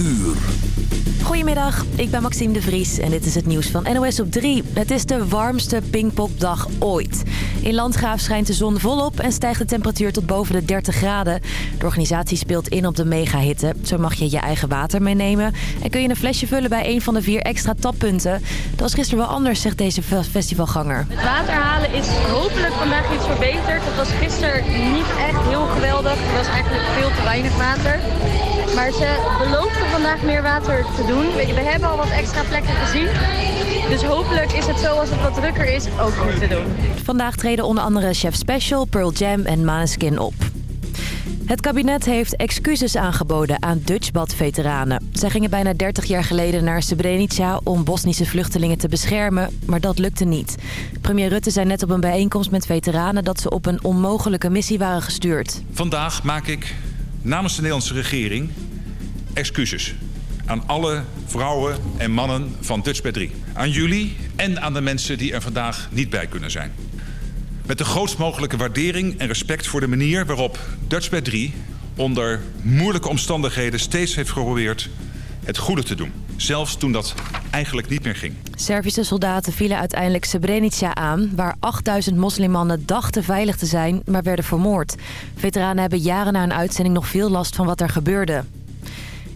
uur. Goedemiddag, ik ben Maxime de Vries en dit is het nieuws van NOS op 3. Het is de warmste Pinkpopdag ooit. In Landgraaf schijnt de zon volop en stijgt de temperatuur tot boven de 30 graden. De organisatie speelt in op de megahitte. Zo mag je je eigen water meenemen en kun je een flesje vullen bij een van de vier extra tappunten. Dat was gisteren wel anders, zegt deze festivalganger. Het water halen is hopelijk vandaag iets verbeterd. Het was gisteren niet echt heel geweldig. Er was eigenlijk veel te weinig water. Maar ze beloofden vandaag meer water te doen. We hebben al wat extra plekken gezien. Dus hopelijk is het zo als het wat drukker is ook goed te doen. Vandaag treden onder andere Chef Special, Pearl Jam en Maneskin op. Het kabinet heeft excuses aangeboden aan Dutchbad-veteranen. Zij gingen bijna 30 jaar geleden naar Srebrenica om Bosnische vluchtelingen te beschermen, maar dat lukte niet. Premier Rutte zei net op een bijeenkomst met veteranen dat ze op een onmogelijke missie waren gestuurd. Vandaag maak ik namens de Nederlandse regering excuses aan alle vrouwen en mannen van Dutchbed 3. Aan jullie en aan de mensen die er vandaag niet bij kunnen zijn. Met de grootst mogelijke waardering en respect voor de manier waarop Dutchbed 3 onder moeilijke omstandigheden steeds heeft geprobeerd het goede te doen. Zelfs toen dat eigenlijk niet meer ging. Servische soldaten vielen uiteindelijk Srebrenica aan... waar 8000 moslimmannen dachten veilig te zijn, maar werden vermoord. Veteranen hebben jaren na een uitzending nog veel last van wat er gebeurde.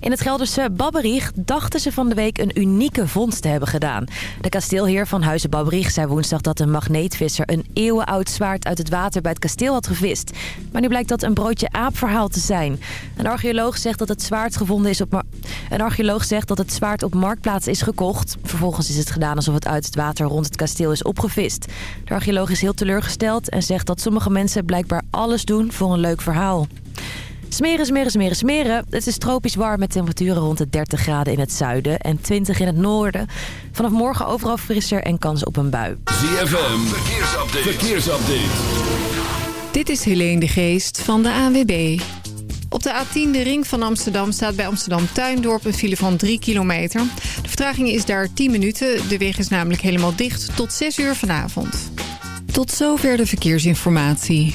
In het Gelderse Babberich dachten ze van de week een unieke vondst te hebben gedaan. De kasteelheer van Huizen Babberich zei woensdag dat een magneetvisser... een eeuwenoud zwaard uit het water bij het kasteel had gevist. Maar nu blijkt dat een broodje aapverhaal te zijn. Een archeoloog zegt dat het zwaard gevonden is op... Een archeoloog zegt dat het zwaard op marktplaats is gekocht. Vervolgens is het gedaan alsof het uit het water rond het kasteel is opgevist. De archeoloog is heel teleurgesteld en zegt dat sommige mensen blijkbaar alles doen voor een leuk verhaal. Smeren, smeren, smeren, smeren. Het is tropisch warm met temperaturen rond de 30 graden in het zuiden en 20 in het noorden. Vanaf morgen overal frisser en kans op een bui. ZFM, verkeersupdate. verkeersupdate. Dit is Helene de Geest van de ANWB. Op de A10, de ring van Amsterdam, staat bij Amsterdam Tuindorp een file van 3 kilometer. De vertraging is daar 10 minuten. De weg is namelijk helemaal dicht tot 6 uur vanavond. Tot zover de verkeersinformatie.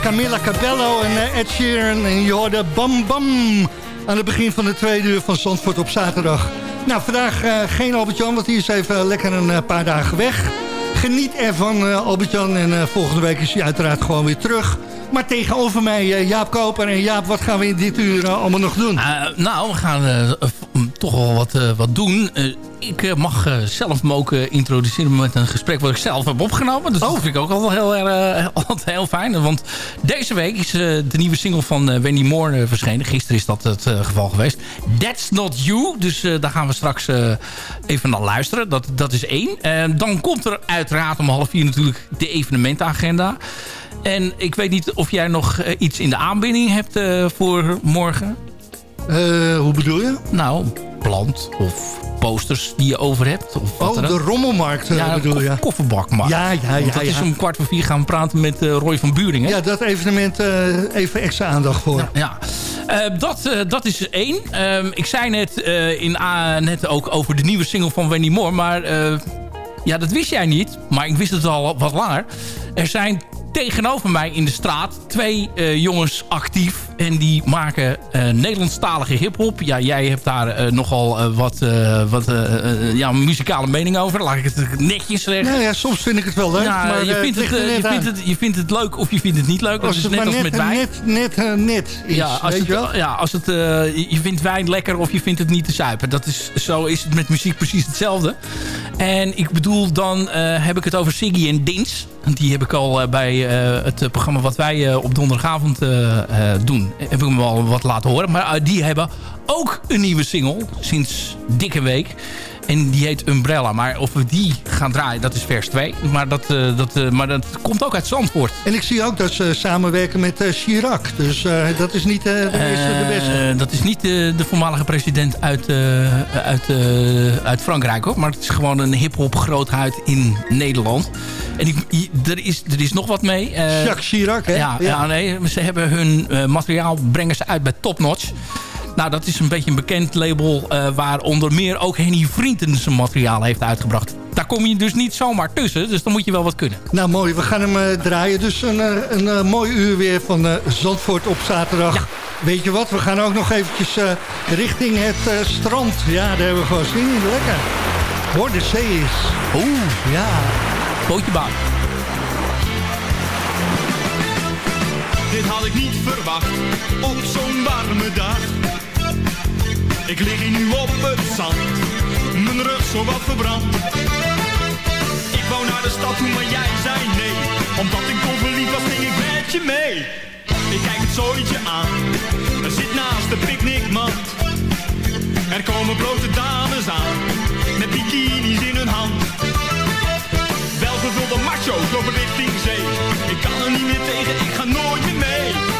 Camilla Cabello en eh, Ed Sheeran. En je hoorde Bam Bam aan het begin van de tweede uur van Zandvoort op zaterdag. Nou, vandaag eh, geen Albert-Jan, want die is even lekker een eh, paar dagen weg. Geniet ervan, eh Albert-Jan. En eh, volgende week is hij uiteraard gewoon weer terug. Maar tegenover mij eh, Jaap Koper. En Jaap, wat gaan we in dit uur eh, allemaal nog doen? Eh, nou, we gaan eh, toch wel wat, eh, wat doen. Ik eh, mag eh, zelf me ook eh, introduceren met een gesprek wat ik zelf heb opgenomen. Dus dat vind ik ook altijd heel, erg, altijd heel fijn. Want deze week is de nieuwe single van Wendy Moore verschenen. Gisteren is dat het geval geweest. That's Not You. Dus daar gaan we straks even naar luisteren. Dat, dat is één. Dan komt er uiteraard om half vier natuurlijk de evenementenagenda. En ik weet niet of jij nog iets in de aanbieding hebt voor morgen. Hoe bedoel je? Nou, plant of posters die je over hebt. Of wat Oh, de rommelmarkt eh, ja, bedoel je? koff- kofferbakmarkt. Ja, ja, Want ja, dat is ja. om kwart voor vier gaan praten met eh, Roy van Buringen. Ja, dat evenement eh, even extra aandacht voor. Ja, dat, dat is één. Ehm, ik zei net, in, net ook over de nieuwe single van Wendy Moore. Maar ja, dat wist jij niet. Maar ik wist het al wat langer. Er zijn tegenover mij in de straat twee eh, jongens actief. En die maken eh, Nederlandstalige hiphop. Ja, jij hebt daar eh, nogal wat, wat ja, muzikale mening over. Laat ik het netjes zeggen. Nou ja, soms vind ik het wel leuk. Ja, maar je, vindt het je, vindt het, je vindt het leuk of je vindt het niet leuk. Dat Als is het net als net, met wijn. net, net, net is, Ja, als weet het, je wel? ja, als het, je vindt wijn lekker of je vindt het niet te zuipen. Dat is, zo is het met muziek precies hetzelfde. En ik bedoel, dan heb ik het over Siggy en Dins. Die heb ik al eh, bij eh, het programma wat wij eh, op donderdagavond eh, eh, doen. Heb ik hem al wat laten horen. Maar eh, die hebben ook een nieuwe single. Sinds dikke week. En die heet Umbrella. Maar of we die gaan draaien, dat is vers 2. Maar dat, eh, dat, eh, maar dat komt ook uit Zandvoort. En ik zie ook dat ze samenwerken met eh, Chirac. Dus dat is niet de eerste de beste. Dat is niet de, de voormalige president uit, uit, uit Frankrijk hoor. Maar het is gewoon een hip-hop grootheid in Nederland. En ik, er, is, er is nog wat mee. Jacques Chirac, hè? Ja, ja. nee, ze hebben hun materiaal brengen ze uit bij Top Notch. Nou, dat is een beetje een bekend label eh, waar onder meer ook Henny Vrienden zijn materiaal heeft uitgebracht. Daar kom je dus niet zomaar tussen, dus dan moet je wel wat kunnen. Nou mooi, we gaan hem eh, draaien. Dus een, eh, een mooi uur weer van eh, Zandvoort op zaterdag. Weet je wat, we gaan ook nog eventjes eh, richting het eh, strand. Ja, daar hebben we gewoon zin in. Lekker. Hoor, de zee is. Oeh. Ja. Bootje baan. Dit had ik niet verwacht op zo'n warme dag. Ik lig hier nu op het zand, mijn rug zo wat verbrand. Ik wou naar de stad toe, maar jij zei nee. Omdat ik kon verliefd was, ging ik met je mee. Ik kijk het zooitje aan, er zit naast de picknickmand. Er komen blote dames aan, met bikinis in hun hand. Welgevulde macho's lopen richting zee. Ik kan er niet meer tegen, ik ga nooit meer mee.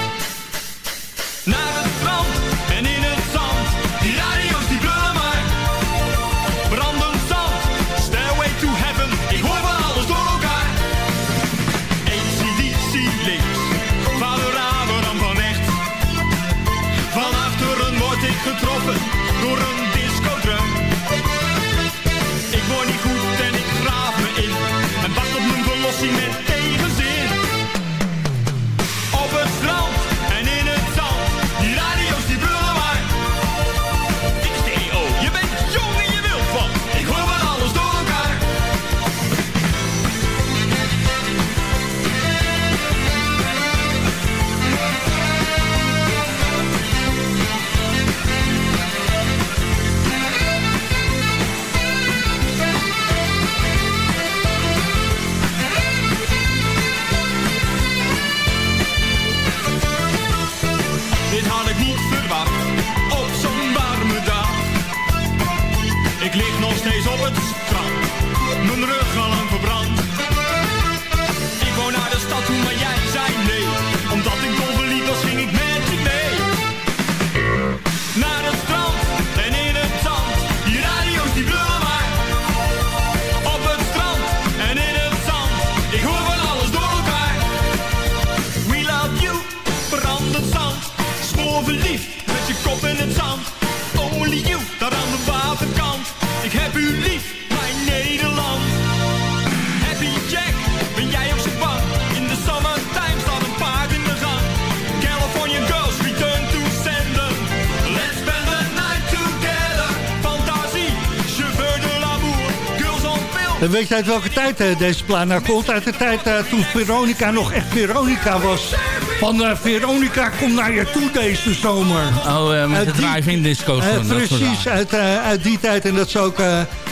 weet je uit welke tijd eh, deze plaat nou komt? Uit de tijd eh, toen Veronica nog echt Veronica was. Van eh, Veronica, kom naar je toe deze zomer. Oh, met de drive-in disco's. precies, uit, uit die tijd. En dat ze ook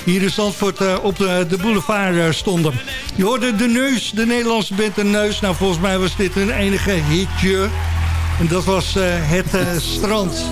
hier in Zandvoort op de, de boulevard stonden. Je hoorde de neus, de Nederlandse bent de neus. Nou, volgens mij was dit hun enige hitje. En dat was het strand.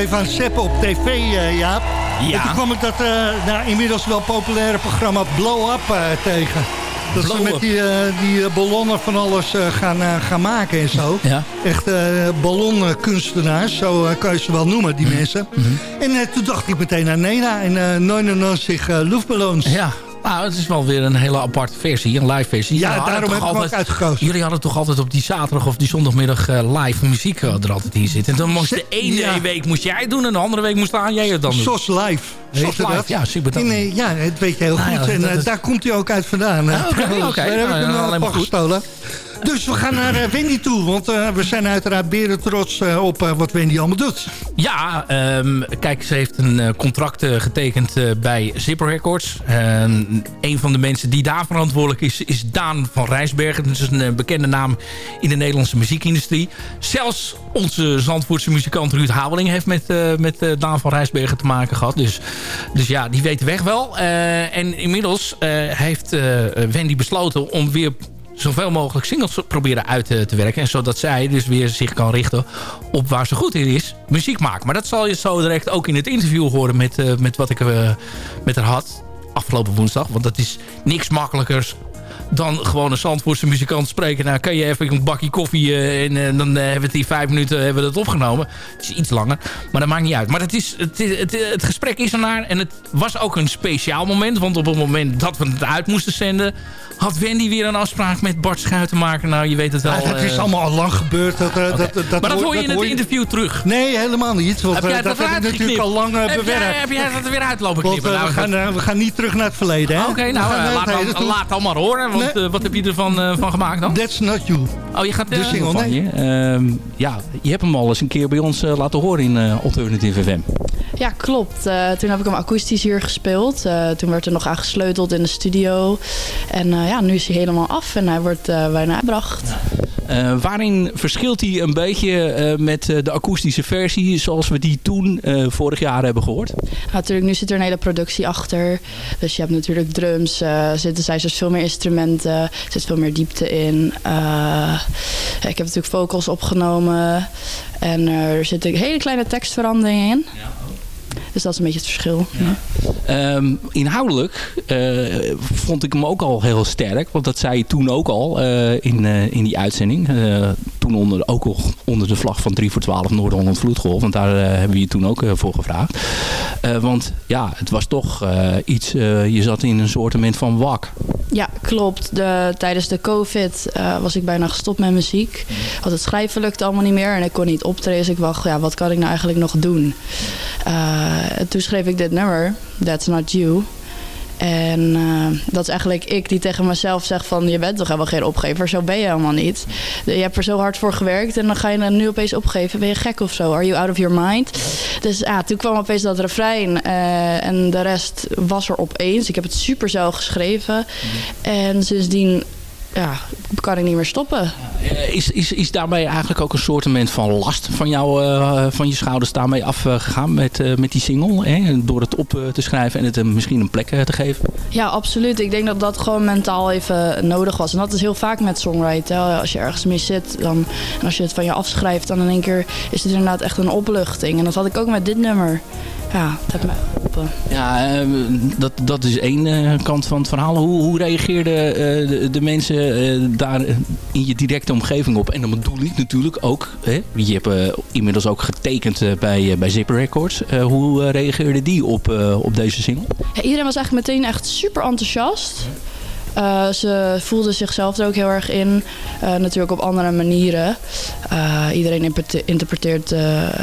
Even aan op tv, uh, Jaap. Ja. En toen kwam ik dat uh, nou, inmiddels wel populaire programma Blow Up uh, tegen. Dat Blow ze met die, die ballonnen van alles gaan, gaan maken en zo. Ja. Echt ballonkunstenaars, zo kan je ze wel noemen, die mensen. Mhm. En toen dacht ik meteen aan Nena en uh, 99 luchtballons. Ja. Nou, het is wel weer een hele aparte versie, een live versie. Ja, Jullie daarom heb ik altijd, ook uitgekozen. Jullie hadden toch altijd op die zaterdag of die zondagmiddag uh, live muziek uh, er altijd in zitten. En dan moest de ene ja. week moest jij het doen en de andere week moest aan jij het dan doen. SOS Live. SOS Live, dat? ja, super. In, uh, ja, het weet je heel nou, goed. En is... daar komt hij ook uit vandaan. Ah, Oké, okay, okay. Daar heb ik hem maar gestolen. Dus we gaan naar uh, Wendy toe, want uh, we zijn uiteraard beren trots uh, op wat Wendy allemaal doet. Ja, um, kijk, ze heeft een contract getekend bij Zipper Records. een van de mensen die daar verantwoordelijk is, is Daan van Rijsbergen. Dat is een bekende naam in de Nederlandse muziekindustrie. Zelfs onze Zandvoortse muzikant Ruud Haveling heeft met, met Daan van Rijsbergen te maken gehad. Dus, dus ja, die weet de weg wel. en inmiddels heeft Wendy besloten om weer zoveel mogelijk singles proberen uit te, te, werken. En zodat zij dus weer zich kan richten op waar ze goed in is. Muziek maken. Maar dat zal je zo direct ook in het interview horen met, uh, met wat ik uh, met haar had. Afgelopen woensdag. Want dat is niks makkelijkers dan gewoon een Zandvoortse muzikant spreken. Nou, kan je even een bakje koffie uh, en uh, dan uh, hebben we het in vijf minuten hebben we dat opgenomen. Het is iets langer, maar dat maakt niet uit. Maar het, is, het, het, het gesprek is ernaar en het was ook een speciaal moment. Want op het moment dat we het uit moesten zenden... had Wendy weer een afspraak met Bart Schuitenmaker. Nou, je weet het wel. Ja, dat is allemaal al lang gebeurd. Dat, okay. dat, dat, maar dat hoor je in het interview terug. Nee, helemaal niet. Want heb jij dat, dat heb ik natuurlijk al lang bewerkt. Heb jij, dat er weer uitlopen knippen? Nou, we, gaan, we gaan niet terug naar het verleden. Oké, okay, nou, laat, dan, laat dan maar horen. Want nee. wat heb je ervan uh, van gemaakt dan? That's not you. Oh, je gaat de single, van nee. je. Uh, ja, je hebt hem al eens een keer bij ons uh, laten horen in uh, Alternative FM. Ja, klopt. Uh, toen heb ik hem akoestisch hier gespeeld. Uh, toen werd er nog aangesleuteld in de studio. En uh, ja, nu is hij helemaal af en hij wordt bijna gebracht. Ja. Waarin verschilt hij een beetje met de akoestische versie zoals we die toen vorig jaar hebben gehoord? natuurlijk, nu zit er een hele productie achter. Dus je hebt natuurlijk drums, synthesizers, veel meer instrumenten. Er zit veel meer diepte in. Ik heb natuurlijk vocals opgenomen. En er zitten hele kleine tekstveranderingen in. Ja. Dus dat is een beetje het verschil. Ja. Um, inhoudelijk uh, vond ik hem ook al heel sterk. Want dat zei je toen ook al uh, in, uh, in die uitzending. toen onder, ook al onder de vlag van 3 voor 12 Noord-Holland Vloedgolf. Want daar hebben we je toen ook voor gevraagd. want ja, het was toch iets... je zat in een soortement van wak. Ja, klopt. De, tijdens de covid was ik bijna gestopt met muziek. Want het schrijven lukte allemaal niet meer. En ik kon niet optreden. Dus ik dacht, ja, wat kan ik nou eigenlijk nog doen? Uh, toen schreef ik dit nummer, That's Not You. En uh, dat is eigenlijk ik die tegen mezelf zeg van... je bent toch helemaal geen opgever, zo ben je helemaal niet. Je hebt er zo hard voor gewerkt en dan ga je het nu opeens opgeven. Ben je gek of zo? Are you out of your mind? Dus ja, toen kwam opeens dat refrein uh, en de rest was er opeens. Ik heb het super zelf geschreven. En sindsdien ja, kan ik niet meer stoppen. Is, is, is daarmee eigenlijk ook een soort van last van, jou, uh, van je schouders daarmee afgegaan met, uh, met die single? Hè? Door het op te schrijven en het misschien een plek te geven? Ja, absoluut. Ik denk dat dat gewoon mentaal even nodig was. En dat is heel vaak met songwriting. Als je ergens mee zit dan, en als je het van je afschrijft, dan in één keer is het inderdaad echt een opluchting. En dat had ik ook met dit nummer. Ja, dat heeft mij geholpen. Ja, dat, dat is één kant van het verhaal. Hoe, hoe reageerden de, de mensen daar in je directe omgeving op? En dan bedoel ik natuurlijk ook, hè, je hebt inmiddels ook getekend bij, bij Zipper Records. hoe reageerde die op, op deze single? Ja, iedereen was eigenlijk meteen echt super enthousiast. Uh, ze voelden zichzelf er ook heel erg in. Uh, natuurlijk op andere manieren. Uh, iedereen interpreteert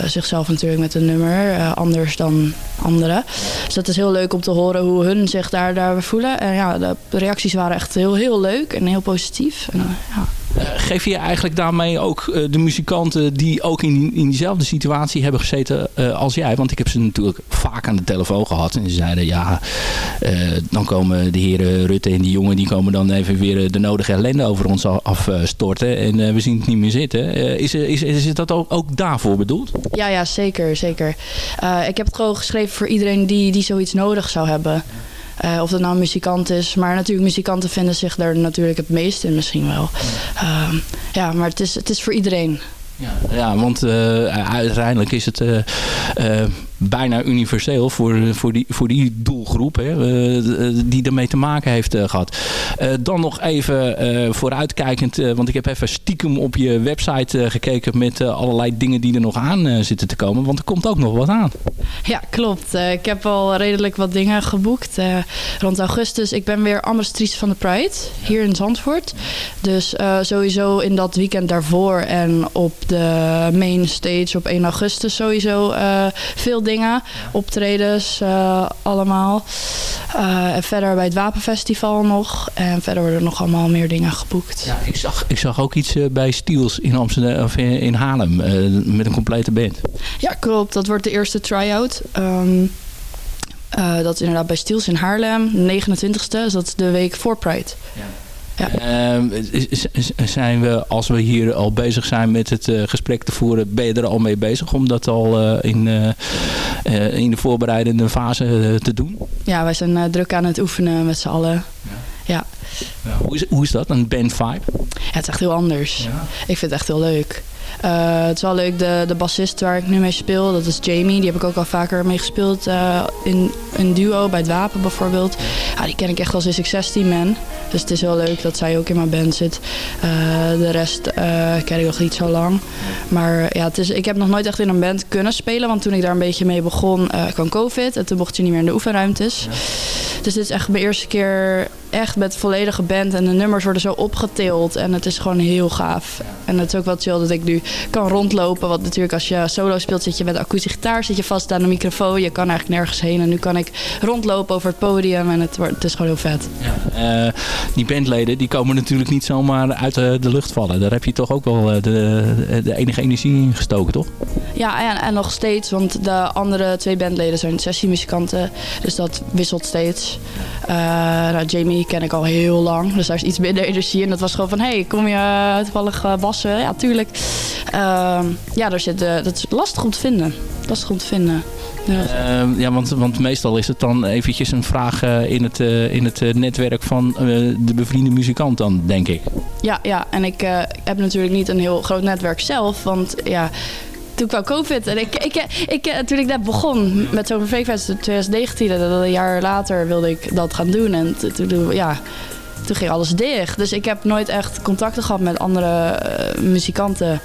zichzelf natuurlijk met een nummer. anders dan anderen. Dus dat is heel leuk om te horen hoe hun zich daar, daar voelen. En ja, de reacties waren echt heel, heel leuk en heel positief. En, ja. Geef je eigenlijk daarmee ook uh, de muzikanten die ook in, in diezelfde situatie hebben gezeten uh, als jij? Want ik heb ze natuurlijk vaak aan de telefoon gehad. En ze zeiden ja, dan komen de heren Rutte en die jongen die komen dan even weer de nodige ellende over ons afstorten. En we zien het niet meer zitten. is, is, is dat ook, ook daarvoor bedoeld? Ja, ja zeker. zeker. ik heb het gewoon geschreven voor iedereen die, die zoiets nodig zou hebben. Uh, of dat nou muzikant is. Maar natuurlijk, muzikanten vinden zich daar natuurlijk het meest in misschien wel. Uh, ja, maar het is, het is voor iedereen. Ja, want uh, uiteindelijk is het uh, bijna universeel voor, voor, die, voor die doelgroep hè, die ermee te maken heeft gehad. dan nog even vooruitkijkend, want ik heb even stiekem op je website gekeken met allerlei dingen die er nog aan zitten te komen. Want er komt ook nog wat aan. Ja, klopt. ik heb al redelijk wat dingen geboekt rond augustus. Ik ben weer ambassadrice van de Pride hier in Zandvoort. Dus sowieso in dat weekend daarvoor en op de main stage op 1 augustus sowieso veel dingen. Optredens uh, allemaal. Uh, en verder bij het Wapenfestival nog. En verder worden er nog allemaal meer dingen geboekt. Ja, ik, zag, ik zag ook iets bij Steels in Amsterdam of in, in Haarlem met een complete band. Ja, klopt. Dat wordt de eerste try-out. Um, dat is inderdaad bij Steels in Haarlem, 29ste. Dus dat is de week voor Pride. Ja. Ja. Uh, zijn we, als we hier al bezig zijn met het uh, gesprek te voeren, ben je er al mee bezig om dat al uh, in, eh, in de voorbereidende fase te doen? Ja, wij zijn druk aan het oefenen met z'n allen. Ja. ja. hoe, is, hoe is dat, een band vibe? Ja, het is echt heel anders. Ik vind het echt heel leuk. Uh, het is wel leuk, de, de bassist waar ik nu mee speel, dat is Jamie. Die heb ik ook al vaker mee gespeeld uh, in een duo, bij het Wapen bijvoorbeeld. Ja, die ken ik echt als ik 16 man. Dus het is heel leuk dat zij ook in mijn band zit. Uh, de rest ken ik nog niet zo lang. Maar ja, het is, ik heb nog nooit echt in een band kunnen spelen. Want toen ik daar een beetje mee begon, kwam COVID. En toen mocht je niet meer in de oefenruimtes. Dus dit is echt mijn eerste keer echt met volledige band. En de nummers worden zo opgetild. En het is gewoon heel gaaf. En het is ook wel chill dat ik nu kan rondlopen. Want natuurlijk als je solo speelt zit je met de akoestische gitaar. Zit je vast aan de microfoon. Je kan eigenlijk nergens heen. En nu kan ik rondlopen over het podium. En het, wordt, het is gewoon heel vet. Ja. Uh, die bandleden die komen natuurlijk niet zomaar uit de, de, lucht vallen. Daar heb je toch ook wel eh, de, de enige energie in gestoken, toch? Ja, en, en nog steeds. Want de andere twee bandleden zijn sessiemuzikanten. Dus dat wisselt steeds. Uh, nou, Jamie ken ik al heel lang. Dus daar is iets minder energie. En dat was gewoon van, hey, kom je toevallig wassen? Ja, tuurlijk. Uh, ja, daar zit, uh, dat is lastig om te vinden. Lastig om te vinden. Ja, uh, ja want, want meestal is het dan eventjes een vraag uh, in het, uh, in het netwerk van de bevriende muzikant dan, denk ik. Ja, ja. en ik heb natuurlijk niet een heel groot netwerk zelf. Want ja, toen kwam COVID. En ik, ik, ik, ik toen ik net begon met zo'n Fakefest in 2019, een jaar later wilde ik dat gaan doen. En toen, ja, toen ging alles dicht. Dus ik heb nooit echt contacten gehad met andere uh, muzikanten.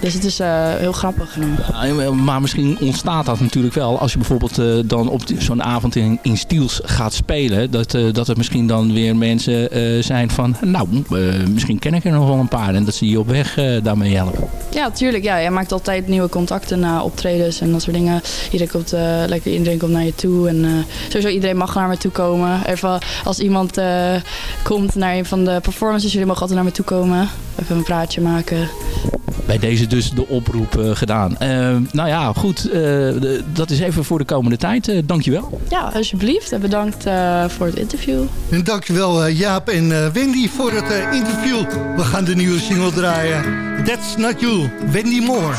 Dus het is uh, heel grappig. Ja, maar misschien ontstaat dat natuurlijk wel als je bijvoorbeeld uh, dan op zo'n avond in, in Stiels gaat spelen. Dat, uh, dat er misschien dan weer mensen zijn van, nou, misschien ken ik er nog wel een paar. En dat ze je op weg daarmee helpen. Ja, tuurlijk. Ja, je maakt altijd nieuwe contacten na optredens en dat soort dingen. Iedereen komt, lekker, iedereen komt naar je toe. En sowieso iedereen mag naar me toe komen. Even als iemand komt naar een van de performances, jullie mogen altijd naar me toe komen. Even een praatje maken. Bij deze dus de oproep uh, gedaan. Uh, nou ja, goed. Uh, de, dat is even voor de komende tijd. dankjewel. Ja, alsjeblieft. En bedankt voor het interview. En dankjewel Jaap en Wendy voor het interview. We gaan de nieuwe single draaien. That's Not You, Wendy Moore.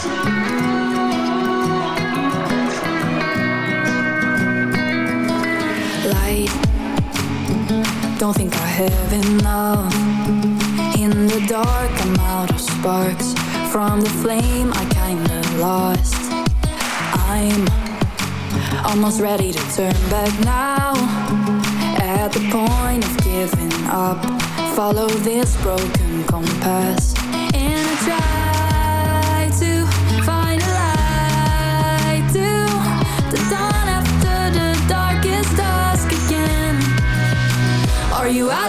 Light. Don't think I have enough. In the dark, I'm out of sparks. From the flame I kinda lost. I'm almost ready to turn back now. At the point of giving up Follow this broken compass. And I try to find a light To the dawn after the darkest dusk again. Are you out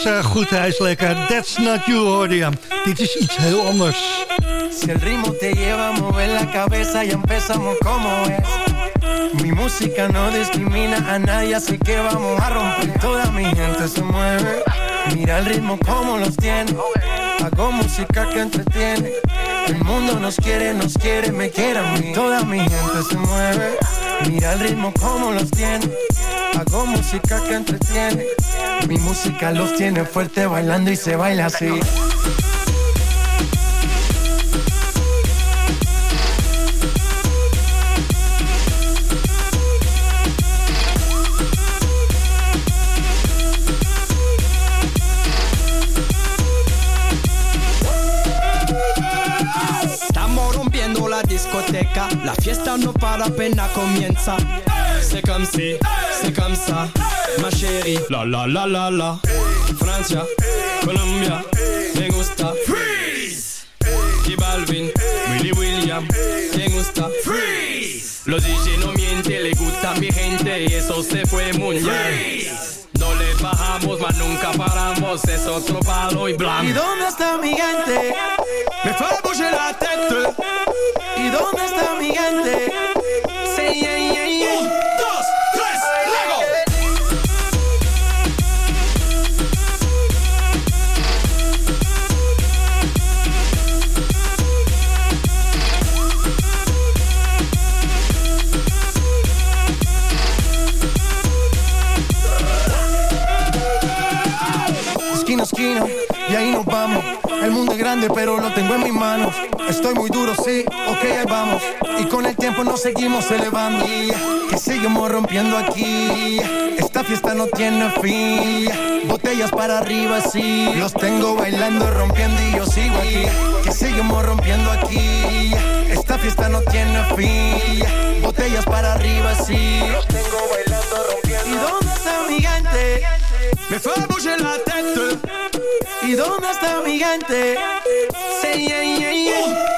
is eh, goed, hij is lekker. That's not you, hoorde je. Dit is iets heel anders. Si el ritmo te lleva mover la cabeza y empezamos como es. Mi música no discrimina a nadie, así que vamos a romper. Toda mi gente se mueve. Mira el ritmo como los tiene. Hago música que entretiene. El mundo nos quiere, nos quiere, me quiere a mí. Toda mi gente se mueve. Mira el ritmo como los tiene. Hago música que entretiene. Mi música los tiene fuerte bailando y se baila así. Fiesta no para apenas comienza. C'est comme si, c'est comme ça, ma chérie. La la la la la. Francia, Colombia, me gusta. Freeze. Y Balvin, Willy William, me gusta. Freeze. Los DJ no mienten, le gusta mi gente y eso se fue muy bien. No le bajamos, mas nunca paramos, es otro palo y blanco. ¿Y dónde está mi gente? Me fait bouger la tête. ¿Y dónde está mi gente? C'est yeah, yeah, yeah. Un, dos, tres, Lego. Esquina a esquina, y ahí nos vamos. Grande, pero lo tengo en mis manos. Estoy muy duro, sí, ok, ahí vamos. Y con el tiempo nos seguimos elevando. Que seguimos rompiendo aquí. Esta fiesta no tiene fin. Botellas para arriba, sí. Los tengo bailando, rompiendo y yo sigo aquí. Que seguimos rompiendo aquí. Esta fiesta no tiene fin. Botellas para arriba, sí. Los tengo bailando, rompiendo. ¿Y dónde está mi gente? Me fait bouger la tête. ¿Y dónde está mi gente? Yeah.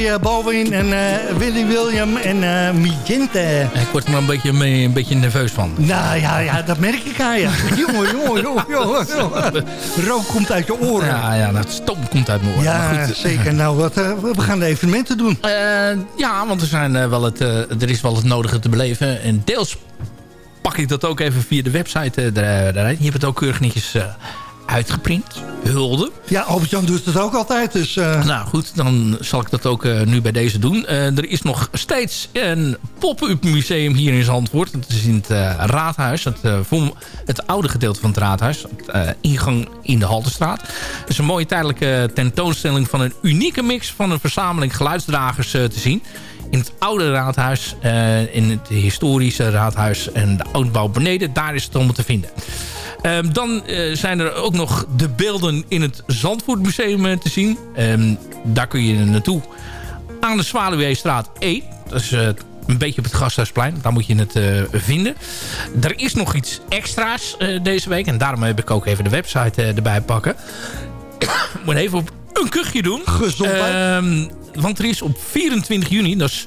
J Balwin en uh, Willy William en uh, Mijente. Ik word er maar een beetje, een beetje nerveus van. Nou ja, ja, dat merk ik aan je. jongen, jongen, jongen, jongen. Rook komt uit je oren. Ja, ja dat stoom komt uit mijn oren. Ja, goed. zeker. Nou, wat, uh, we gaan de evenementen doen. ja, want er, zijn, wel het, er is wel het nodige te beleven. En deels pak ik dat ook even via de website daarheen. Je hebt het ook keurig netjes uitgeprint. Hulde. Ja, Albert-Jan doet het ook altijd. Dus, uh... Nou goed, dan zal ik dat ook uh, nu bij deze doen. Uh, er is nog steeds een pop-up museum hier in Zandvoort. Dat is in het raadhuis. Het, het oude gedeelte van het raadhuis. Het, ingang in de Haltestraat. Het is een mooie tijdelijke tentoonstelling van een unieke mix... van een verzameling geluidsdragers te zien in het oude raadhuis, in het historische raadhuis en de oudbouw beneden. Daar is het allemaal te vinden. Um, dan uh, zijn er ook nog de beelden in het Zandvoortmuseum uh, te zien. Um, daar kun je naartoe aan de Zwaluweestraat E. Dat is uh, een beetje op het Gasthuisplein. Daar moet je het vinden. Er is nog iets extra's deze week. En daarom heb ik ook even de website erbij pakken. ik moet even op een kuchje doen. Gezondheid. Um, want er is op 24 juni, dat is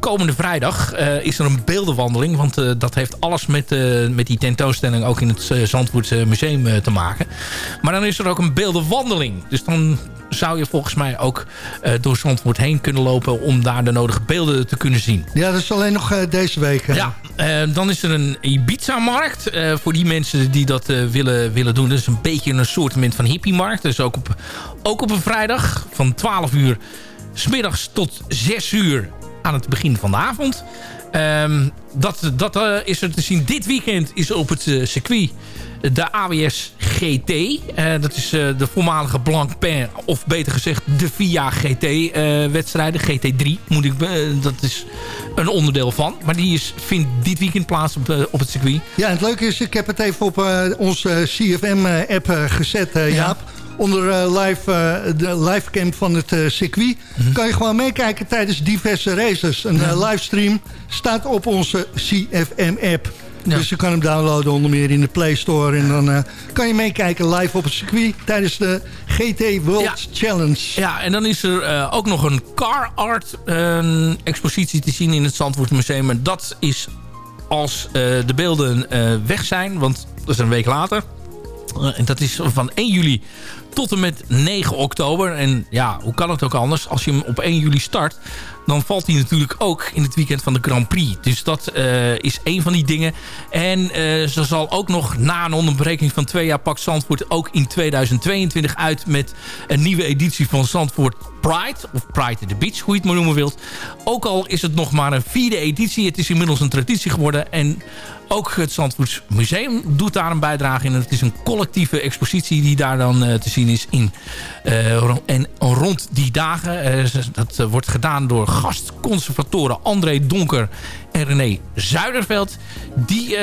komende vrijdag, uh, is er een beeldenwandeling. Want uh, dat heeft alles met, uh, met die tentoonstelling ook in het Zandvoort Museum te maken. Maar dan is er ook een beeldenwandeling. Dus dan zou je volgens mij ook door Zandvoort heen kunnen lopen... om daar de nodige beelden te kunnen zien. Ja, dat is alleen nog deze week. Ja, dan is er een Ibiza-markt voor die mensen die dat willen, willen doen. Dat is een beetje een soort van hippie-markt. Dus ook op, ook op een vrijdag van 12 uur smiddags tot 6 uur aan het begin van de avond. Um, dat dat uh, is er te zien. Dit weekend is op het uh, circuit de AWS GT. Uh, dat is de voormalige Blancpain, of beter gezegd de VIA GT wedstrijden. GT3 moet ik, dat is een onderdeel van. Maar die is, vindt dit weekend plaats op, op het circuit. Ja, het leuke is, ik heb het even op onze CFM-app gezet, Jaap. Ja onder uh, live, uh, de livecam van het uh, circuit. Mm -hmm. Kan je gewoon meekijken tijdens diverse races. Een ja. livestream staat op onze CFM-app. Ja. Dus je kan hem downloaden onder meer in de Play Store. En dan kan je meekijken live op het circuit tijdens de GT World ja. Challenge. Ja, en dan is er ook nog een car art expositie te zien in het Zandvoort Museum. En dat is als de beelden weg zijn, want dat is een week later... En dat is van 1 juli tot en met 9 oktober. En ja, hoe kan het ook anders? Als je hem op 1 juli start, dan valt hij natuurlijk ook in het weekend van de Grand Prix. Dus dat uh, is een van die dingen. En uh, ze zal ook nog na een onderbreking van twee jaar pak Zandvoort... ook in 2022 uit met een nieuwe editie van Zandvoort Pride. Of Pride at the Beach, hoe je het maar noemen wilt. Ook al is het nog maar een vierde editie. Het is inmiddels een traditie geworden. En ook het Zandvoorts Museum doet daar een bijdrage in. Het is een collectieve expositie die daar dan uh, te zien is. In, en rond die dagen. Dat wordt gedaan door gastconservatoren André Donker en René Zuiderveld. Die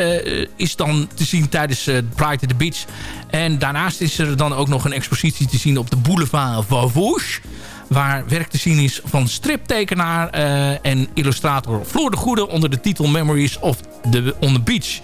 is dan te zien tijdens Pride at the Beach. En daarnaast is er dan ook nog een expositie te zien op de boulevard Vauvoux waar werk te zien is van striptekenaar uh, en illustrator Floor de Goede onder de titel Memories of the, on the Beach.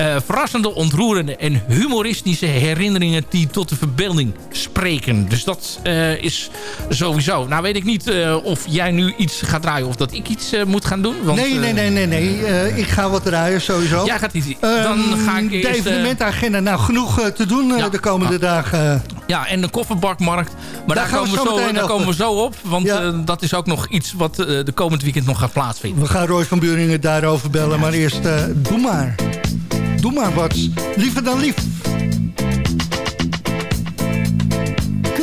Uh, verrassende, ontroerende en humoristische herinneringen die tot de verbeelding spreken. Dus dat uh, is sowieso. Nou weet ik niet uh, of jij nu iets gaat draaien of dat ik iets moet gaan doen. Want, nee, nee, nee, nee, nee. ik ga wat draaien sowieso. Jij gaat iets. Dan ga ik de eerst... De evenementagenda, nou genoeg te doen ja, de komende ja. dagen. Ja, en de kofferbakmarkt. Maar daar, daar komen, we zo, daar komen we zo op. Want ja. dat is ook nog iets wat de komend weekend nog gaat plaatsvinden. We gaan Roy van Buringen daarover bellen. Maar eerst, doe maar. Doe maar wat. Liever dan lief.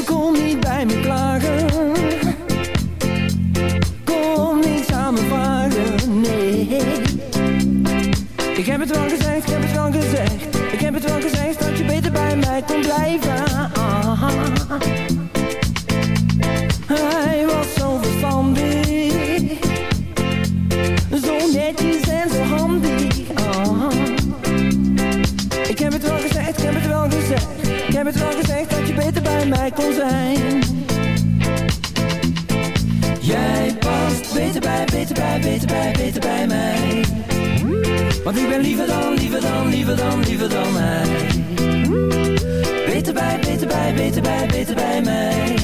Kom niet bij me klagen. Kom niet samen vragen, nee. Ik heb het wel gezegd, ik heb het wel gezegd. Ik heb het wel gezegd dat je beter bij mij kon blijven. Ah. Bij mij kon zijn. Jij past beter bij, beter bij, beter bij, beter bij mij. Want ik ben liever dan, liever dan, liever dan, liever dan hij. Beter bij, beter bij, beter bij, beter bij mij.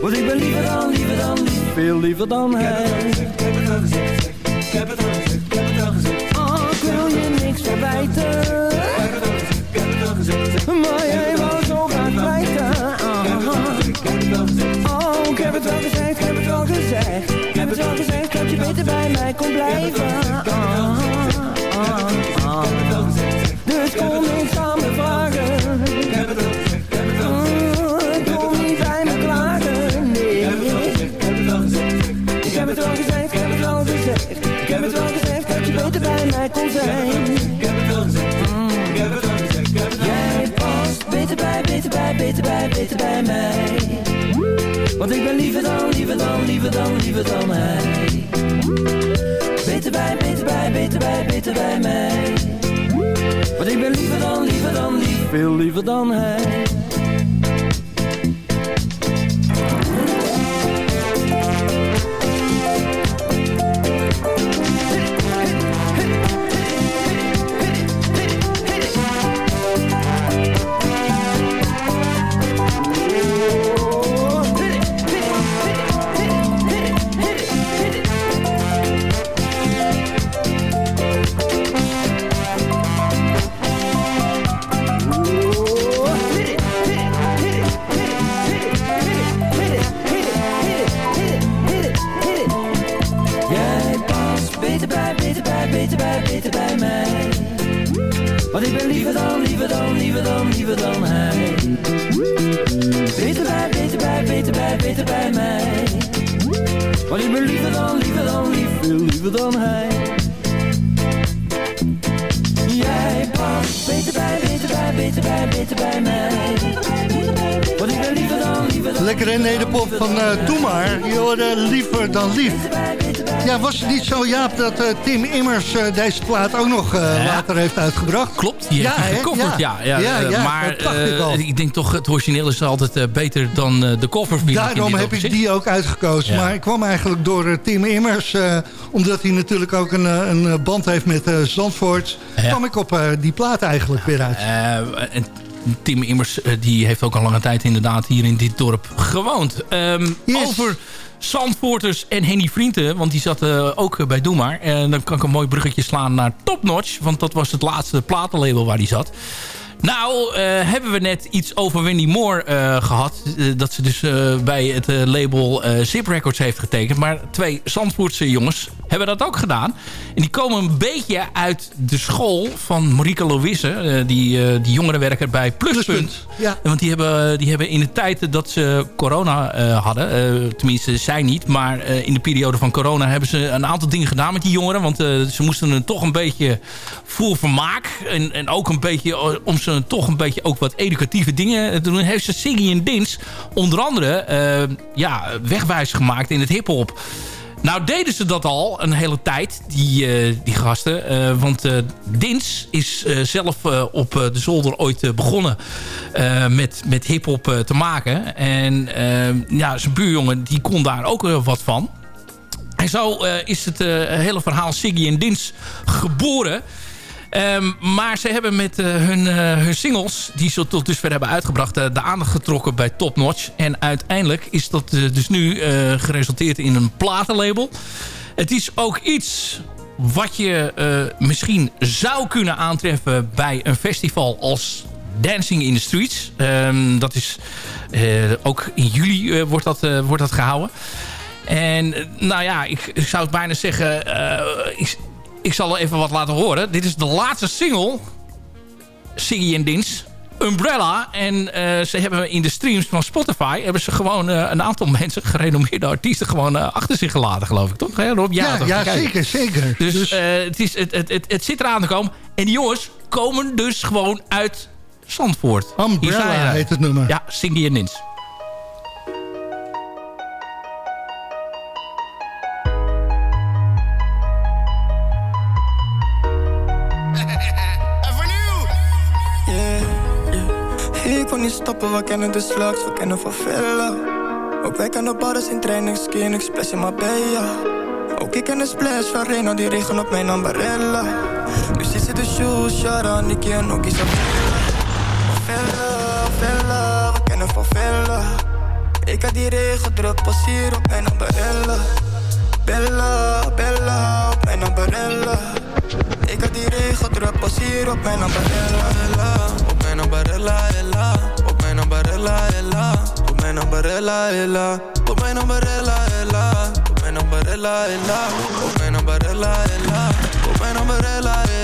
Want ik ben liever dan, liever dan, lief, veel liever dan hij. Ik heb het al gezegd, ik heb het al gezegd, ik heb het al gezegd. Oh, ik wil je niks verwijten. Ik heb het al gezegd, ik heb het al gezegd. Maar jij het al gezegd, ik heb het al gezegd. Ik heb het al gezegd dat je beter bij mij kon blijven. Dus kom niet samen vragen. Ik heb het al gezegd, ik heb het al gezegd. Kom niet bij me klagen, nee. Ik heb het al gezegd, ik heb het al gezegd. Ik heb het al gezegd, ik heb het al gezegd. Ik heb het al gezegd dat je beter bij mij kon zijn. Ik heb het al gezegd. Ik heb het al gezegd. Jij past beter bij, beter bij, beter bij, beter bij mij. Want ik ben liever dan, liever dan, liever dan, liever dan hij. Beter bij, beter bij, beter bij, beter bij mij. Want ik ben liever dan, liever dan, lief, veel liever dan hij. Want ik ben liever dan, liever dan, liever dan, liever dan hij. Beter bij, beter bij, beter bij, beter bij mij. Want ik ben liever dan, liever dan, lief, veel liever dan hij. Jij past beter bij, beter bij, beter bij, beter bij mij. Want ik ben liever dan, liever dan. Lekker en nederpop van uh, Doe maar. Je hoorde liever dan lief. Ja, was het niet zo, Jaap, dat uh, Tim Immers uh, deze plaat ook nog uh, later heeft uitgebracht? Klopt, die heeft hij gecoverd, ja. ja, ja, ja maar ik, ik, denk toch, het origineel is altijd beter dan de cover. Daarom heb ik die ook uitgekozen. Maar ik kwam eigenlijk door Tim Immers, omdat hij natuurlijk ook een, een band heeft met Zandvoort, kwam ik op die plaat eigenlijk weer uit. En Tim Immers die heeft ook al lange tijd inderdaad hier in dit dorp gewoond. Um, yes. Over Zandvoorters en Henny Vrienden. Want die zat uh, ook bij Doe Maar. En dan kan ik een mooi bruggetje slaan naar Top Notch. Want dat was het laatste platenlabel waar die zat. Nou, uh, hebben we net iets over Wendy Moore uh, gehad. Uh, dat ze dus bij het label Zip Records heeft getekend. Maar twee Zandvoortse jongens hebben dat ook gedaan. En die komen een beetje uit de school van Marika Louise. die, die jongerenwerker bij Pluspunt. Pluspunt ja. Want die hebben, die hebben in de tijd dat ze corona hadden. tenminste, zij niet. Maar in de periode van corona hebben ze een aantal dingen gedaan met die jongeren. Want ze moesten er toch een beetje voor vermaak. En, en ook een beetje om ze toch een beetje ook wat educatieve dingen te doen. Heeft ze Siggy en Dins onder andere uh, ja, wegwijs gemaakt in het hiphop. Nou deden ze dat al een hele tijd, die, uh, die gasten. Uh, want Dins is zelf op de zolder ooit begonnen met, met hiphop te maken. En ja, zijn buurjongen die kon daar ook wat van. En zo is het hele verhaal Siggy en Dins geboren... Um, maar ze hebben met uh, hun, uh, hun, singles, die ze tot dusver hebben uitgebracht... Uh, de aandacht getrokken bij Top Notch. En uiteindelijk is dat dus nu geresulteerd in een platenlabel. Het is ook iets wat je misschien zou kunnen aantreffen... bij een festival als Dancing in the Streets. Um, dat is ook in juli wordt, dat, wordt dat gehouden. En nou ja, ik, zou het bijna zeggen... ik zal even wat laten horen. Dit is de laatste single. Siggy en Dins. Umbrella. En uh, ze hebben in de streams van Spotify... hebben ze gewoon uh, een aantal mensen, gerenommeerde artiesten... gewoon uh, achter zich gelaten, geloof ik. Toch, hè, Rob? Ja, ja, ja zeker, zeker. Dus, dus... het, is, het, het, het, het zit eraan te komen. En die jongens komen dus gewoon uit Zandvoort. Umbrella heet het nummer. Ja, Siggy en Dins. Ik wil niet stoppen, we kennen de slugs, we kennen van villa. Ook wij kennen bars in training, skin, splash in Marbella. Ook ik ken de splash van Reno, die regen op mijn ambarella. Nu zit ze de shoes, Shara, Nicky en Oki, Villa. villa, we kennen van villa. Ik had die regen druk, pas hier op mijn ambarella. Bella, Bella, op mijn ambarella. Ik had die regen druk, pas hier op mijn ambarella. Ella, op mijn ambarella, ella. Op mijn ambarella, ella. Op mijn ambarella, ella. Op mijn ambarella, ella. Op mijn ambarella, ella. Op mijn ambarella, ella. Op ella.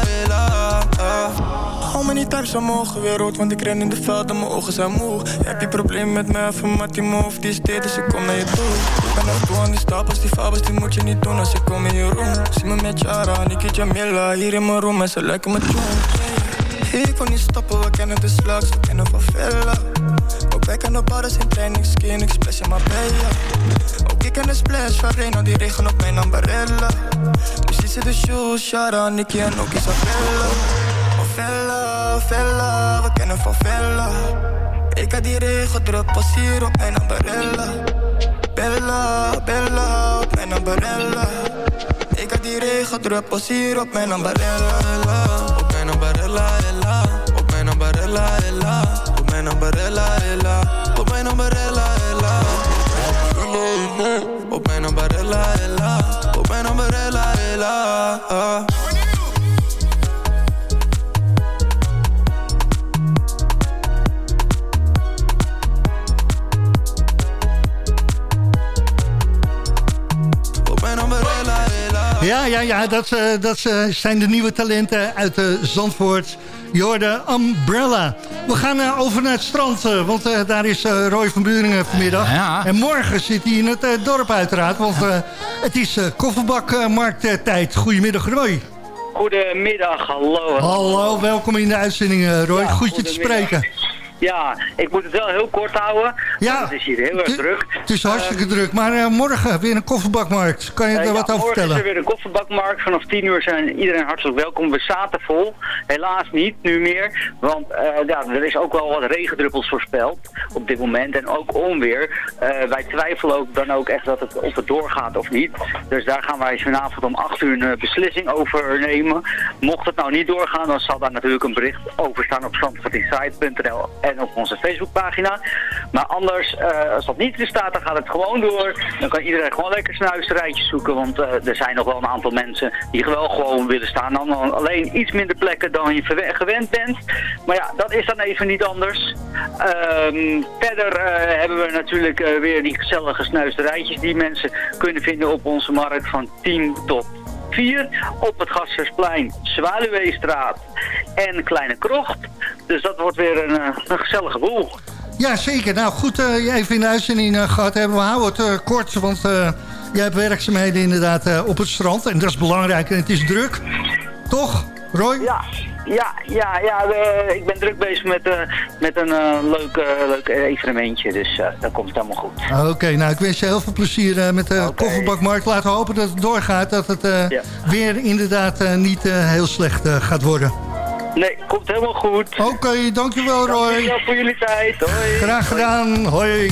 ella. Hou me niet thuis aan mogen weer rood, want ik ren in de veld en mijn ogen zijn moe. Heb je probleem met mij, van Mattie Move, die is dit, dus ik kom naar je toe. Ik ben echt toe aan die stapels, die fabels, die moet je niet doen als ik kom in je room. Zie me met Jara, Niki Jamila, hier in mijn room en ze lijken me toe. Ik kon niet stoppen, we kennen de slags, we kennen van Vella. Ook wij kennen badders in training, skin, ik splash in Marbella. Ook ik ken de splash van Reno, die regen op mijn ambarella. Ziet ze de shoes, Shara, Niki en ook Isabella. Vella, Vella, we kennen van Vella. Ik had die regen druk, pas hier op mijn ambarella. Bella, Bella, op mijn ambarella. Ik had die regen druk, pas hier op mijn ambarella. Op mijn ambarella, ella. Op mijn ambarella, ella. Op mijn ambarella, ella. Op mijn ambarella, ella. Op mijn ambarella, ella. Op mijn ambarella, ella. Ja, ja, ja, dat, uh, dat uh, zijn de nieuwe talenten uit uh, Zandvoort. Jorde Umbrella. We gaan uh, over naar het strand, uh, want uh, daar is Roy van Buringen vanmiddag. Ja. En morgen zit hij in het dorp uiteraard, want het is kofferbakmarkttijd. Goedemiddag Roy. Goedemiddag, hallo. Hallo, welkom in de uitzending Roy. Ja, Goed je te spreken. Ja, ik moet het wel heel kort houden. Ja, het is hier heel erg druk. Het is hartstikke druk. Maar uh, morgen weer een kofferbakmarkt. Kan je er uh, wat ja, over vertellen? Morgen is er weer een kofferbakmarkt. Vanaf 10 uur zijn iedereen hartelijk welkom. We zaten vol. Helaas niet nu meer. Want ja, er is ook wel wat regendruppels voorspeld op dit moment. En ook onweer. wij twijfelen ook dan ook echt dat het, of het doorgaat of niet. Dus daar gaan wij vanavond om 8 uur een beslissing over nemen. Mocht het nou niet doorgaan, dan zal daar natuurlijk een bericht over staan op zandvoortinsight.nl en op onze Facebookpagina. Maar anders, uh, als dat niet in staat, dan gaat het gewoon door. Dan kan iedereen gewoon lekker snuisterijtjes zoeken. Want uh, er zijn nog wel een aantal mensen die wel gewoon willen staan. Dan alleen iets minder plekken dan je gewend bent. Maar ja, dat is dan even niet anders. Um, verder uh, hebben we natuurlijk weer die gezellige snuisterijtjes die mensen kunnen vinden op onze markt van 10 tot 4 op het Gassersplein, Zwaluweestraat en Kleine Krocht. Dus dat wordt weer een, een gezellige boel. Ja, zeker. Nou, goed uh, even in de uitzending uh, gehad hebben. We houden het uh, kort, want jij hebt werkzaamheden inderdaad op het strand. En dat is belangrijk en het is druk. Toch, Roy? Ja, ja, ja, ja ik ben druk bezig met, uh, met een uh, leuk, uh, leuk evenementje, dus dat komt helemaal goed. Oké, okay, nou ik wens je heel veel plezier met de okay. kofferbakmarkt. Laten we hopen dat het doorgaat, dat het ja. weer inderdaad niet heel slecht gaat worden. Nee, komt helemaal goed. Oké, okay, dankjewel Roy. Dankjewel voor jullie tijd. Hoi. Graag gedaan. Hoi. Hoi.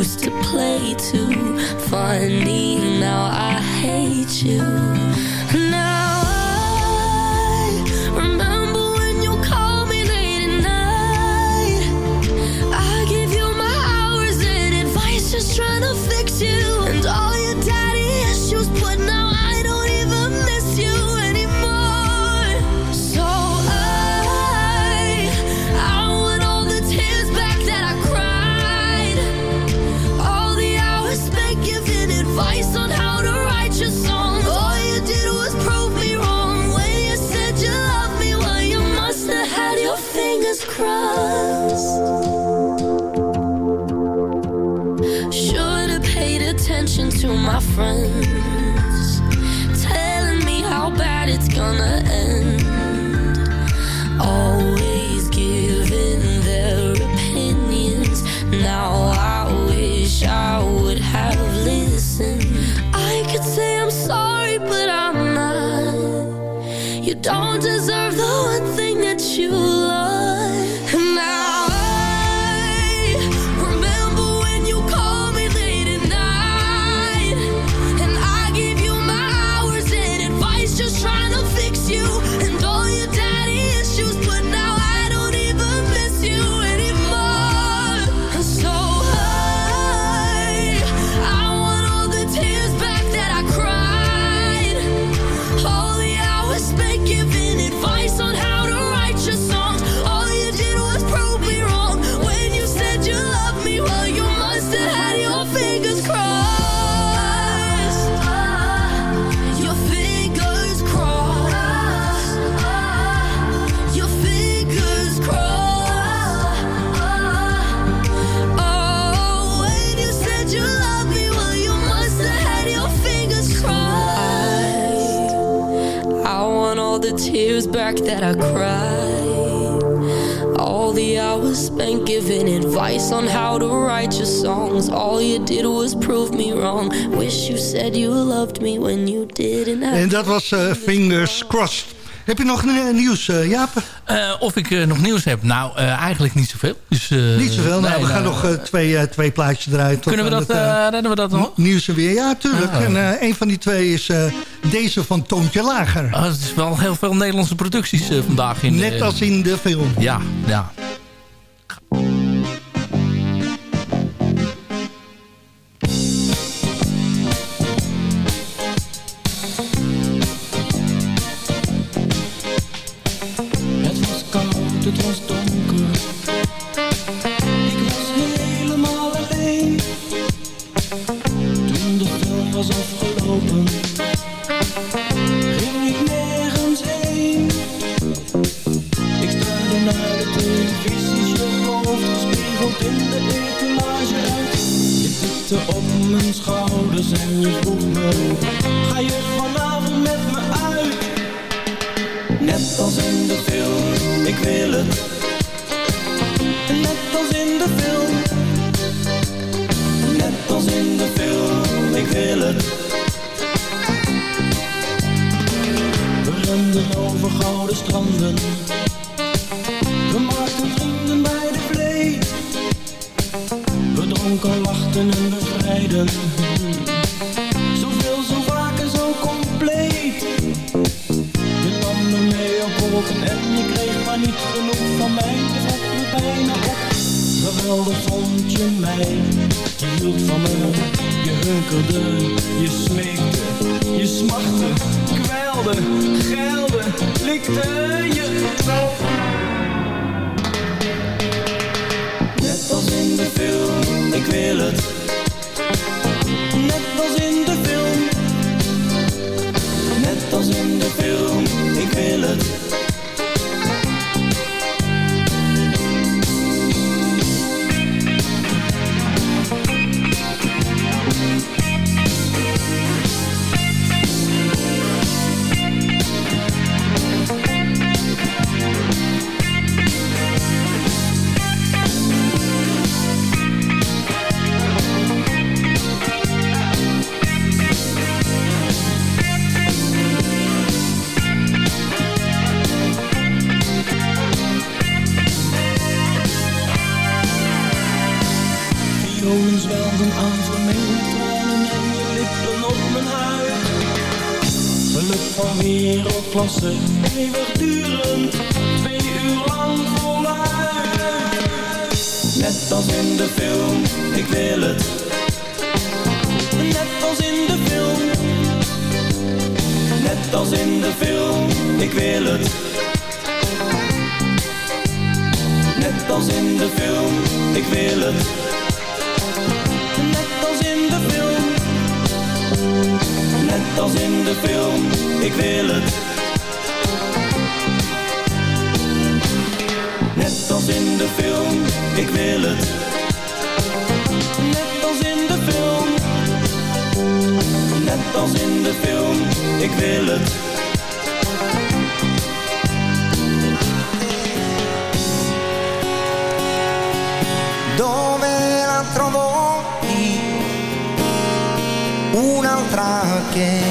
used to play too. Funny, now I hate you. My friends, telling me how bad it's gonna end. Always giving their opinions. Now I wish I would have listened. I could say I'm sorry, but I'm not. You don't deserve Eh, Fingers Crossed. Heb je nog nieuws, eh, Jaap? Eh, of ik nog nieuws heb? Nou, eigenlijk niet zoveel. Dus, Niet zoveel. Nou, nee, we gaan nog twee, twee plaatjes eruit. tot Kunnen we dat, het, redden we dat nog? Nieuws er weer. Ja, tuurlijk. Ah. En een van die twee is deze van Toontje Lager. Ah, het is wel heel veel Nederlandse producties vandaag. In, Net als in de film. Ja, ja. Tikte op mijn schouders en je me, ga je vanavond met me uit? Net als in de film, ik wil het. Net als in de film. Net als in de film, ik wil het. We renden over gouden stranden. We maakten vrienden We dronken, lachten en bevrijden. Zoveel, zo vaak en zo compleet. Je nam me mee op wolken en je kreeg maar niet genoeg van mij. Je zat me bijna op. Geweldig vond je mij. Je hield van me, je hunkerde, je smeekte, je smachtte, kwelde, geilde, likte je trap. Ik wil het. Wereldklasse, eeuwigdurend, twee uur lang voluit. Net als in de film, ik wil het. Net als in de film. Net als in de film, ik wil het. Net als in de film, ik wil het. Net als in de film. Net als in de film, ik wil het. Ik wil het. Net als in de film. Net als in de film, ik wil het. dove la trovo un'altra che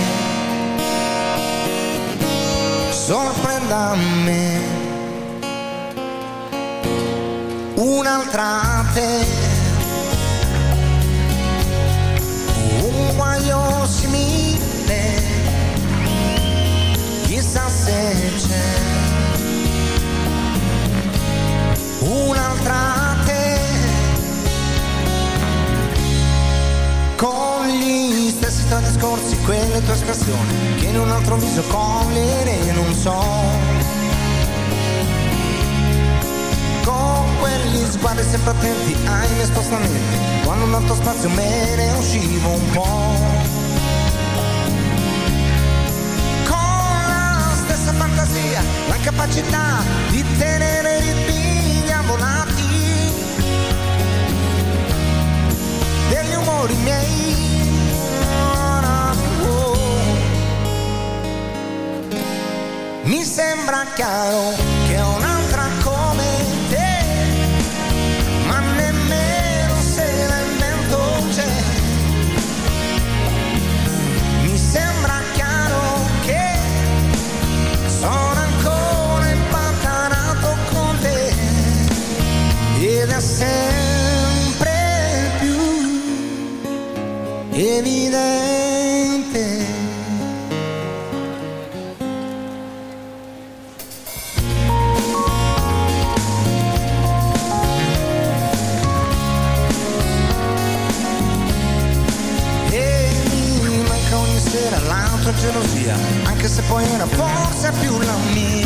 sorprenda me un'altra te. Un guaio simile chissà se c'è. Un'altra te. Con gli stessi tuoi discorsi, quelle tue espressioni che in un altro viso cogliere non so. Sguardi sempre attenti ai miei spostamenti, quando un altro spazio me ne uscivo un po'. Con la stessa fantasia, la capacità di tenere ritmi diavolati degli umori miei. Mi sembra chiaro anche se poi era forse più la mia.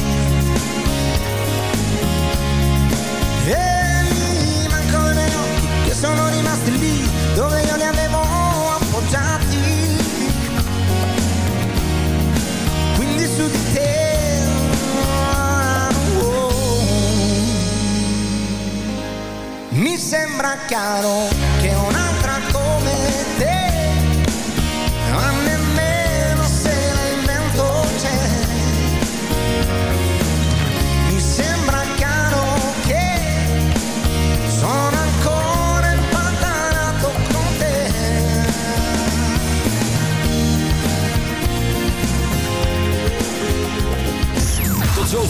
E mi mancano i occhi che sono rimasti lì dove io li avevo appoggiati. Quindi su di te. oh, Mi sembra chiaro